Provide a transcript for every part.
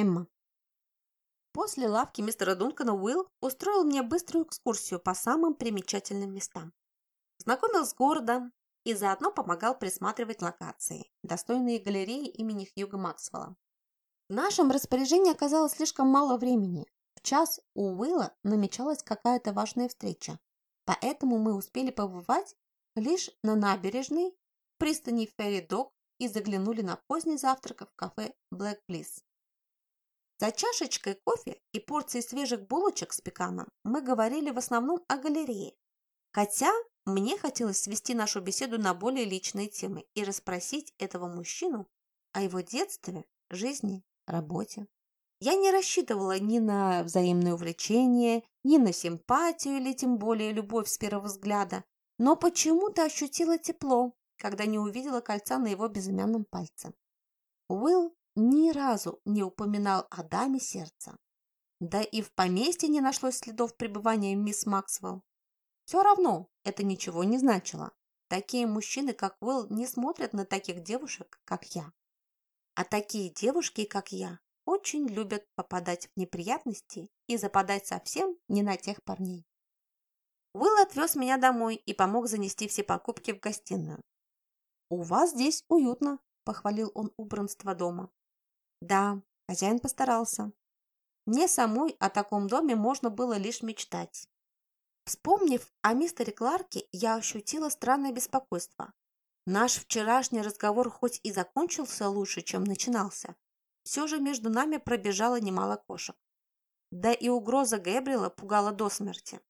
Эмма. После лавки мистера Дункана Уилл устроил мне быструю экскурсию по самым примечательным местам. Знакомил с городом и заодно помогал присматривать локации, достойные галереи имени Хьюга Максвелла. В нашем распоряжении оказалось слишком мало времени. В час у Уилла намечалась какая-то важная встреча, поэтому мы успели побывать лишь на набережной, пристани Ферри Док и заглянули на поздний завтрак в кафе Black Bliss. За чашечкой кофе и порцией свежих булочек с пеканом мы говорили в основном о галерее, хотя мне хотелось свести нашу беседу на более личные темы и расспросить этого мужчину о его детстве, жизни, работе. Я не рассчитывала ни на взаимное увлечение, ни на симпатию или тем более любовь с первого взгляда, но почему-то ощутила тепло, когда не увидела кольца на его безымянном пальце. Уилл ни разу не упоминал о даме сердца. Да и в поместье не нашлось следов пребывания мисс Максвелл. Все равно это ничего не значило. Такие мужчины, как Уилл, не смотрят на таких девушек, как я. А такие девушки, как я, очень любят попадать в неприятности и западать совсем не на тех парней. Уилл отвез меня домой и помог занести все покупки в гостиную. «У вас здесь уютно», – похвалил он убранство дома. Да, хозяин постарался. Мне самой о таком доме можно было лишь мечтать. Вспомнив о мистере Кларке, я ощутила странное беспокойство. Наш вчерашний разговор хоть и закончился лучше, чем начинался, все же между нами пробежало немало кошек. Да и угроза Гэбриэла пугала до смерти.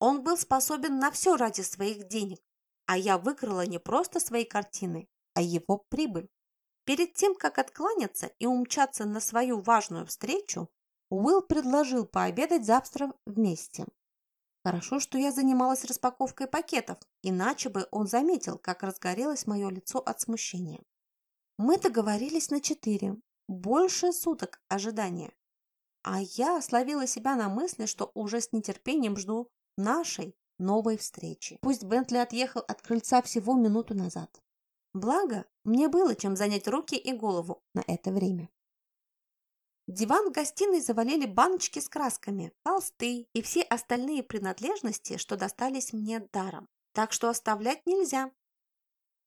Он был способен на все ради своих денег, а я выкрала не просто свои картины, а его прибыль. Перед тем, как откланяться и умчаться на свою важную встречу, Уилл предложил пообедать завтра вместе. Хорошо, что я занималась распаковкой пакетов, иначе бы он заметил, как разгорелось мое лицо от смущения. Мы договорились на четыре. Больше суток ожидания. А я словила себя на мысли, что уже с нетерпением жду нашей новой встречи. Пусть Бентли отъехал от крыльца всего минуту назад. Благо, мне было чем занять руки и голову на это время. Диван в гостиной завалили баночки с красками, холсты и все остальные принадлежности, что достались мне даром. Так что оставлять нельзя.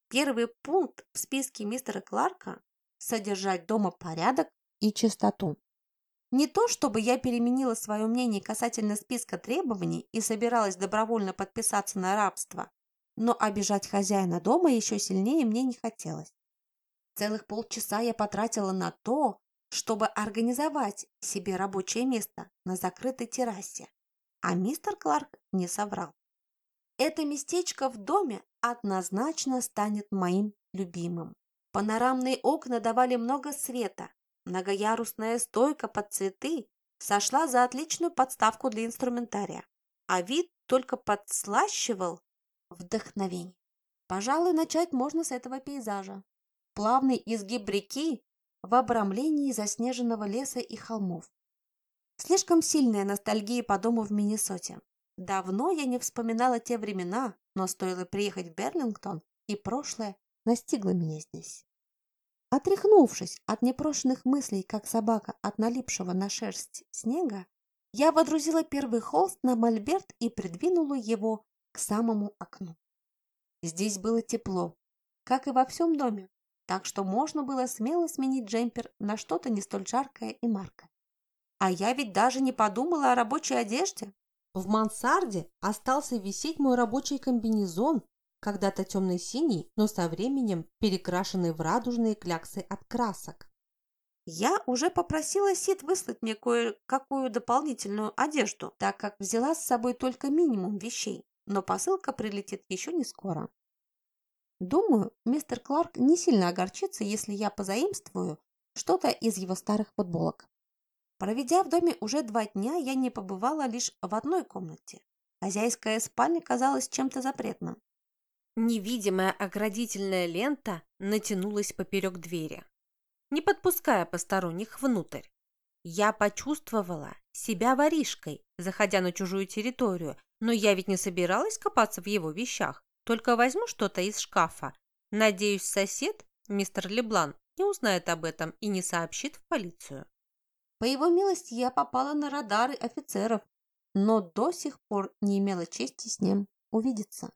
Первый пункт в списке мистера Кларка – содержать дома порядок и чистоту. Не то, чтобы я переменила свое мнение касательно списка требований и собиралась добровольно подписаться на рабство, но обижать хозяина дома еще сильнее мне не хотелось. Целых полчаса я потратила на то, чтобы организовать себе рабочее место на закрытой террасе, а мистер Кларк не соврал. Это местечко в доме однозначно станет моим любимым. Панорамные окна давали много света, многоярусная стойка под цветы сошла за отличную подставку для инструментария, а вид только подслащивал Вдохновение. Пожалуй, начать можно с этого пейзажа. Плавный изгиб реки в обрамлении заснеженного леса и холмов. Слишком сильная ностальгия по дому в Миннесоте. Давно я не вспоминала те времена, но стоило приехать в Берлингтон, и прошлое настигло меня здесь. Отряхнувшись от непрошенных мыслей, как собака от налипшего на шерсть снега, я водрузила первый холст на мольберт и придвинула его к самому окну. Здесь было тепло, как и во всем доме, так что можно было смело сменить джемпер на что-то не столь жаркое и маркое. А я ведь даже не подумала о рабочей одежде. В мансарде остался висеть мой рабочий комбинезон, когда-то темно-синий, но со временем перекрашенный в радужные кляксы от красок. Я уже попросила Сид выслать мне кое-какую дополнительную одежду, так как взяла с собой только минимум вещей но посылка прилетит еще не скоро. Думаю, мистер Кларк не сильно огорчится, если я позаимствую что-то из его старых футболок. Проведя в доме уже два дня, я не побывала лишь в одной комнате. Хозяйская спальня казалась чем-то запретным. Невидимая оградительная лента натянулась поперек двери, не подпуская посторонних внутрь. Я почувствовала себя воришкой, заходя на чужую территорию, но я ведь не собиралась копаться в его вещах, только возьму что-то из шкафа. Надеюсь, сосед, мистер Леблан, не узнает об этом и не сообщит в полицию. По его милости я попала на радары офицеров, но до сих пор не имела чести с ним увидеться.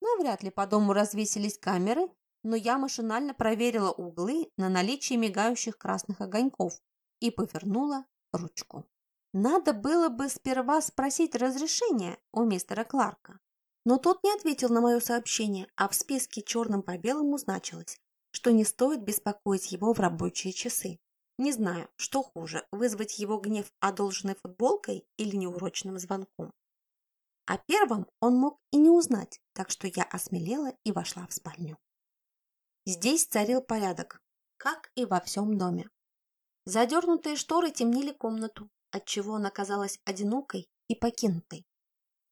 Навряд ли по дому развесились камеры, но я машинально проверила углы на наличие мигающих красных огоньков и повернула ручку. Надо было бы сперва спросить разрешения у мистера Кларка. Но тот не ответил на мое сообщение, а в списке черным по белому значилось, что не стоит беспокоить его в рабочие часы. Не знаю, что хуже, вызвать его гнев одолженной футболкой или неурочным звонком. О первом он мог и не узнать, так что я осмелела и вошла в спальню. Здесь царил порядок, как и во всем доме. Задернутые шторы темнили комнату, отчего она казалась одинокой и покинутой.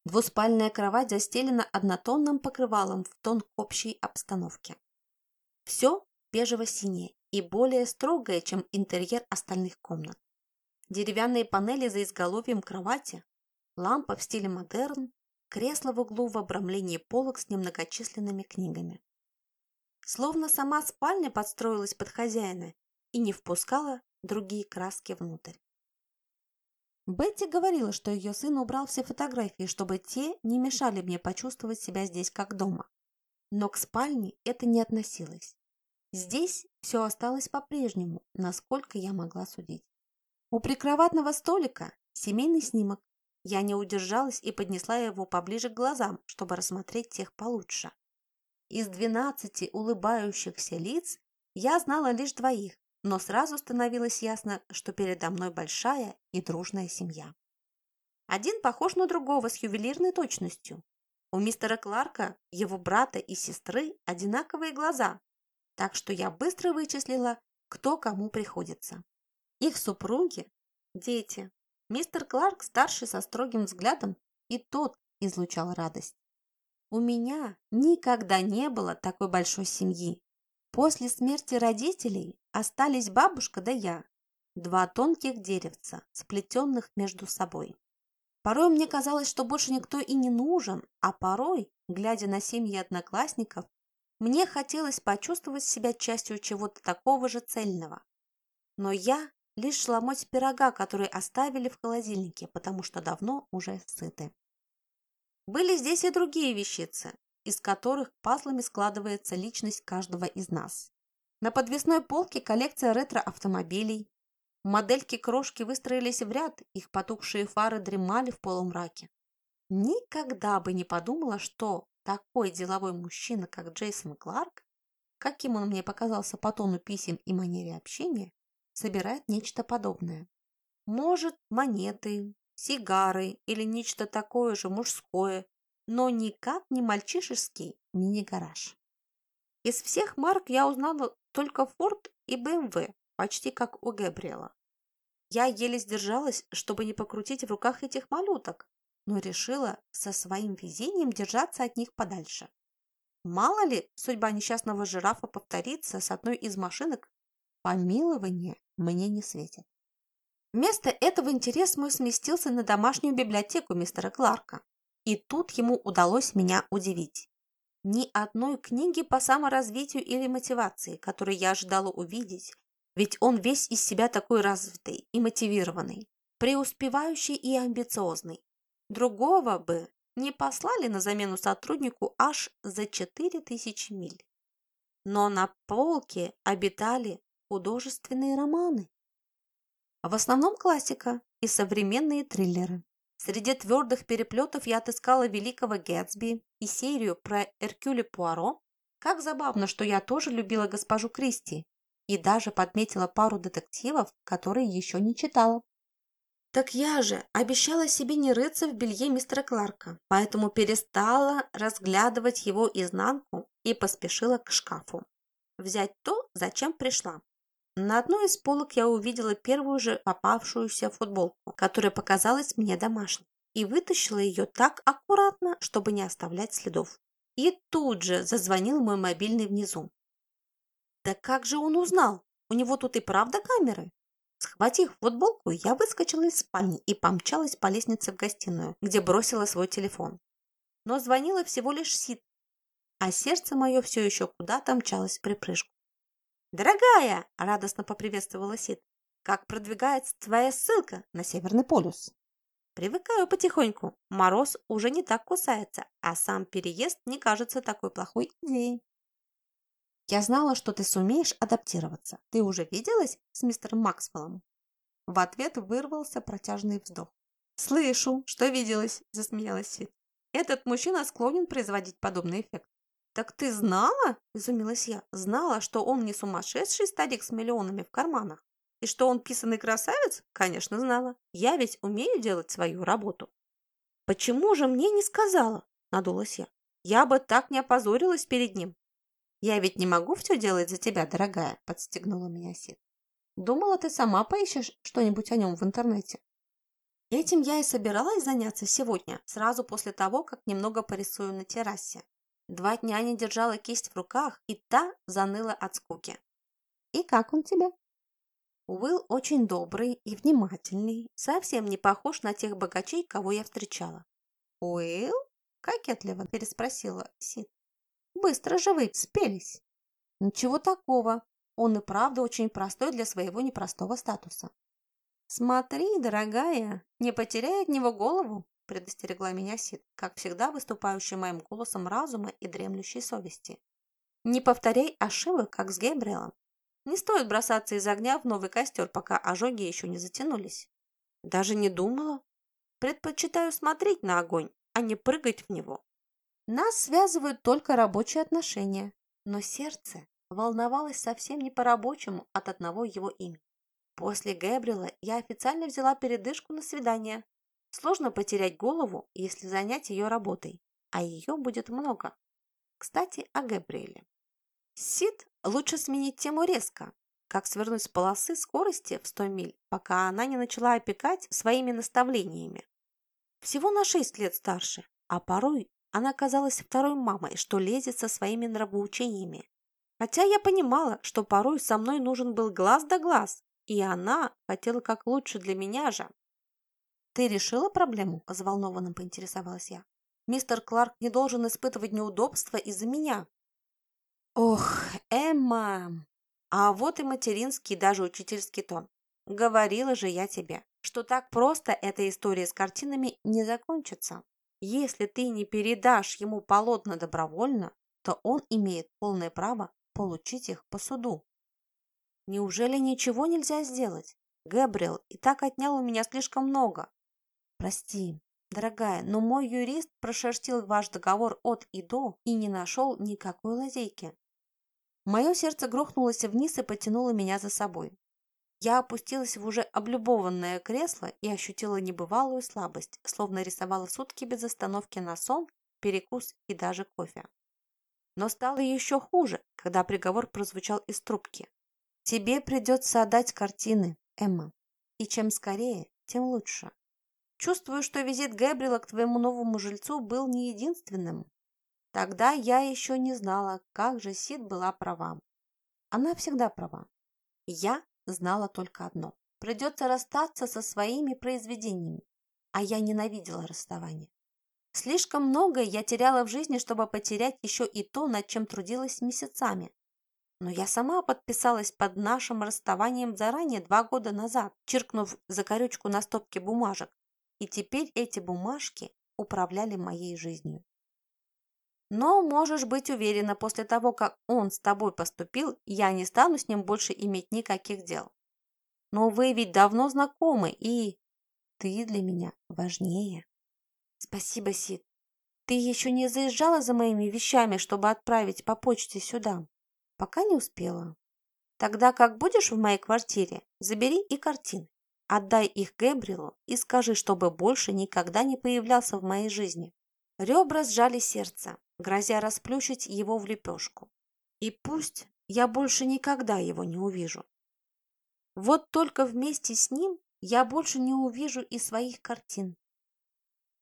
Двуспальная кровать застелена однотонным покрывалом в тон общей обстановке. Все бежево-синее и более строгое, чем интерьер остальных комнат. Деревянные панели за изголовьем кровати, лампа в стиле модерн, кресло в углу в обрамлении полок с немногочисленными книгами. Словно сама спальня подстроилась под хозяина и не впускала другие краски внутрь. Бетти говорила, что ее сын убрал все фотографии, чтобы те не мешали мне почувствовать себя здесь как дома. Но к спальне это не относилось. Здесь все осталось по-прежнему, насколько я могла судить. У прикроватного столика семейный снимок. Я не удержалась и поднесла его поближе к глазам, чтобы рассмотреть тех получше. Из двенадцати улыбающихся лиц я знала лишь двоих, но сразу становилось ясно, что передо мной большая и дружная семья. Один похож на другого с ювелирной точностью. У мистера Кларка, его брата и сестры одинаковые глаза, так что я быстро вычислила, кто кому приходится. Их супруги – дети. Мистер Кларк старший со строгим взглядом, и тот излучал радость. У меня никогда не было такой большой семьи. После смерти родителей остались бабушка да я, два тонких деревца, сплетенных между собой. Порой мне казалось, что больше никто и не нужен, а порой, глядя на семьи одноклассников, мне хотелось почувствовать себя частью чего-то такого же цельного. Но я лишь ломоть пирога, который оставили в холодильнике, потому что давно уже сыты. Были здесь и другие вещицы, из которых пазлами складывается личность каждого из нас. На подвесной полке коллекция ретро-автомобилей. Модельки-крошки выстроились в ряд, их потухшие фары дремали в полумраке. Никогда бы не подумала, что такой деловой мужчина, как Джейсон Кларк, каким он мне показался по тону писем и манере общения, собирает нечто подобное. Может, монеты, сигары или нечто такое же мужское, но никак не мальчишеский мини-гараж. Из всех марок я узнала только Ford и BMW, почти как у Габриэла. Я еле сдержалась, чтобы не покрутить в руках этих малюток, но решила со своим везением держаться от них подальше. Мало ли, судьба несчастного жирафа повторится с одной из машинок, помилование мне не светит. Вместо этого интерес мой сместился на домашнюю библиотеку мистера Кларка, и тут ему удалось меня удивить. Ни одной книги по саморазвитию или мотивации, которую я ожидала увидеть, ведь он весь из себя такой развитый и мотивированный, преуспевающий и амбициозный. Другого бы не послали на замену сотруднику аж за 4000 миль. Но на полке обитали художественные романы. В основном классика и современные триллеры. Среди твердых переплетов я отыскала «Великого Гэтсби» и серию про Эркюля Пуаро. Как забавно, что я тоже любила госпожу Кристи и даже подметила пару детективов, которые еще не читала. Так я же обещала себе не рыться в белье мистера Кларка, поэтому перестала разглядывать его изнанку и поспешила к шкафу. Взять то, зачем пришла. На одной из полок я увидела первую же попавшуюся футболку, которая показалась мне домашней, и вытащила ее так аккуратно, чтобы не оставлять следов. И тут же зазвонил мой мобильный внизу. Да как же он узнал? У него тут и правда камеры? Схватив футболку, я выскочила из спальни и помчалась по лестнице в гостиную, где бросила свой телефон. Но звонила всего лишь Сид, а сердце мое все еще куда-то мчалось в припрыжку. «Дорогая!» – радостно поприветствовала Сид. как продвигается твоя ссылка на Северный полюс? Привыкаю потихоньку. Мороз уже не так кусается, а сам переезд не кажется такой плохой идеей. Я знала, что ты сумеешь адаптироваться. Ты уже виделась с мистером Максвеллом? В ответ вырвался протяжный вздох. «Слышу, что виделась», – засмеялась Сид. «Этот мужчина склонен производить подобный эффект». «Так ты знала?» – изумилась я. «Знала, что он не сумасшедший старик с миллионами в карманах? И что он писанный красавец? Конечно, знала. Я ведь умею делать свою работу». «Почему же мне не сказала?» – надулась я. «Я бы так не опозорилась перед ним». «Я ведь не могу все делать за тебя, дорогая», – подстегнула меня Сид. «Думала, ты сама поищешь что-нибудь о нем в интернете». Этим я и собиралась заняться сегодня, сразу после того, как немного порисую на террасе. Два дня не держала кисть в руках, и та заныла от скуки. «И как он тебе?» Уилл очень добрый и внимательный, совсем не похож на тех богачей, кого я встречала. «Уилл?» – кокетливо переспросила Сид. «Быстро же вы спелись!» «Ничего такого. Он и правда очень простой для своего непростого статуса. «Смотри, дорогая, не потеряй от него голову», – предостерегла меня Сид, как всегда выступающий моим голосом разума и дремлющей совести. «Не повторяй ошибок, как с Гейбриэлом. Не стоит бросаться из огня в новый костер, пока ожоги еще не затянулись. Даже не думала. Предпочитаю смотреть на огонь, а не прыгать в него. Нас связывают только рабочие отношения, но сердце волновалось совсем не по-рабочему от одного его имени. После Гэбриэла я официально взяла передышку на свидание. Сложно потерять голову, если занять ее работой, а ее будет много. Кстати, о Гэбриэле. Сид лучше сменить тему резко, как свернуть с полосы скорости в 100 миль, пока она не начала опекать своими наставлениями. Всего на 6 лет старше, а порой она казалась второй мамой, что лезет со своими нравоучениями. Хотя я понимала, что порой со мной нужен был глаз да глаз, и она хотела как лучше для меня же. «Ты решила проблему?» – взволнованно поинтересовалась я. «Мистер Кларк не должен испытывать неудобства из-за меня». «Ох, Эмма!» А вот и материнский, даже учительский тон. Говорила же я тебе, что так просто эта история с картинами не закончится. Если ты не передашь ему полотна добровольно, то он имеет полное право получить их по суду. Неужели ничего нельзя сделать? Гэбриэл и так отнял у меня слишком много. Прости, дорогая, но мой юрист прошерстил ваш договор от и до и не нашел никакой лазейки. Мое сердце грохнулось вниз и потянуло меня за собой. Я опустилась в уже облюбованное кресло и ощутила небывалую слабость, словно рисовала сутки без остановки на сон, перекус и даже кофе. Но стало еще хуже, когда приговор прозвучал из трубки. Тебе придется отдать картины, Эмма. И чем скорее, тем лучше. Чувствую, что визит Гэбриэла к твоему новому жильцу был не единственным. Тогда я еще не знала, как же Сид была права. Она всегда права. Я знала только одно. Придется расстаться со своими произведениями. А я ненавидела расставание. Слишком многое я теряла в жизни, чтобы потерять еще и то, над чем трудилась месяцами. Но я сама подписалась под нашим расставанием заранее два года назад, чиркнув закорючку на стопке бумажек. И теперь эти бумажки управляли моей жизнью. Но можешь быть уверена, после того, как он с тобой поступил, я не стану с ним больше иметь никаких дел. Но вы ведь давно знакомы, и ты для меня важнее. Спасибо, Сид. Ты еще не заезжала за моими вещами, чтобы отправить по почте сюда? Пока не успела. Тогда как будешь в моей квартире, забери и картины. Отдай их Гэбриэлу и скажи, чтобы больше никогда не появлялся в моей жизни. Ребра сжали сердце, грозя расплющить его в лепешку. И пусть я больше никогда его не увижу. Вот только вместе с ним я больше не увижу и своих картин.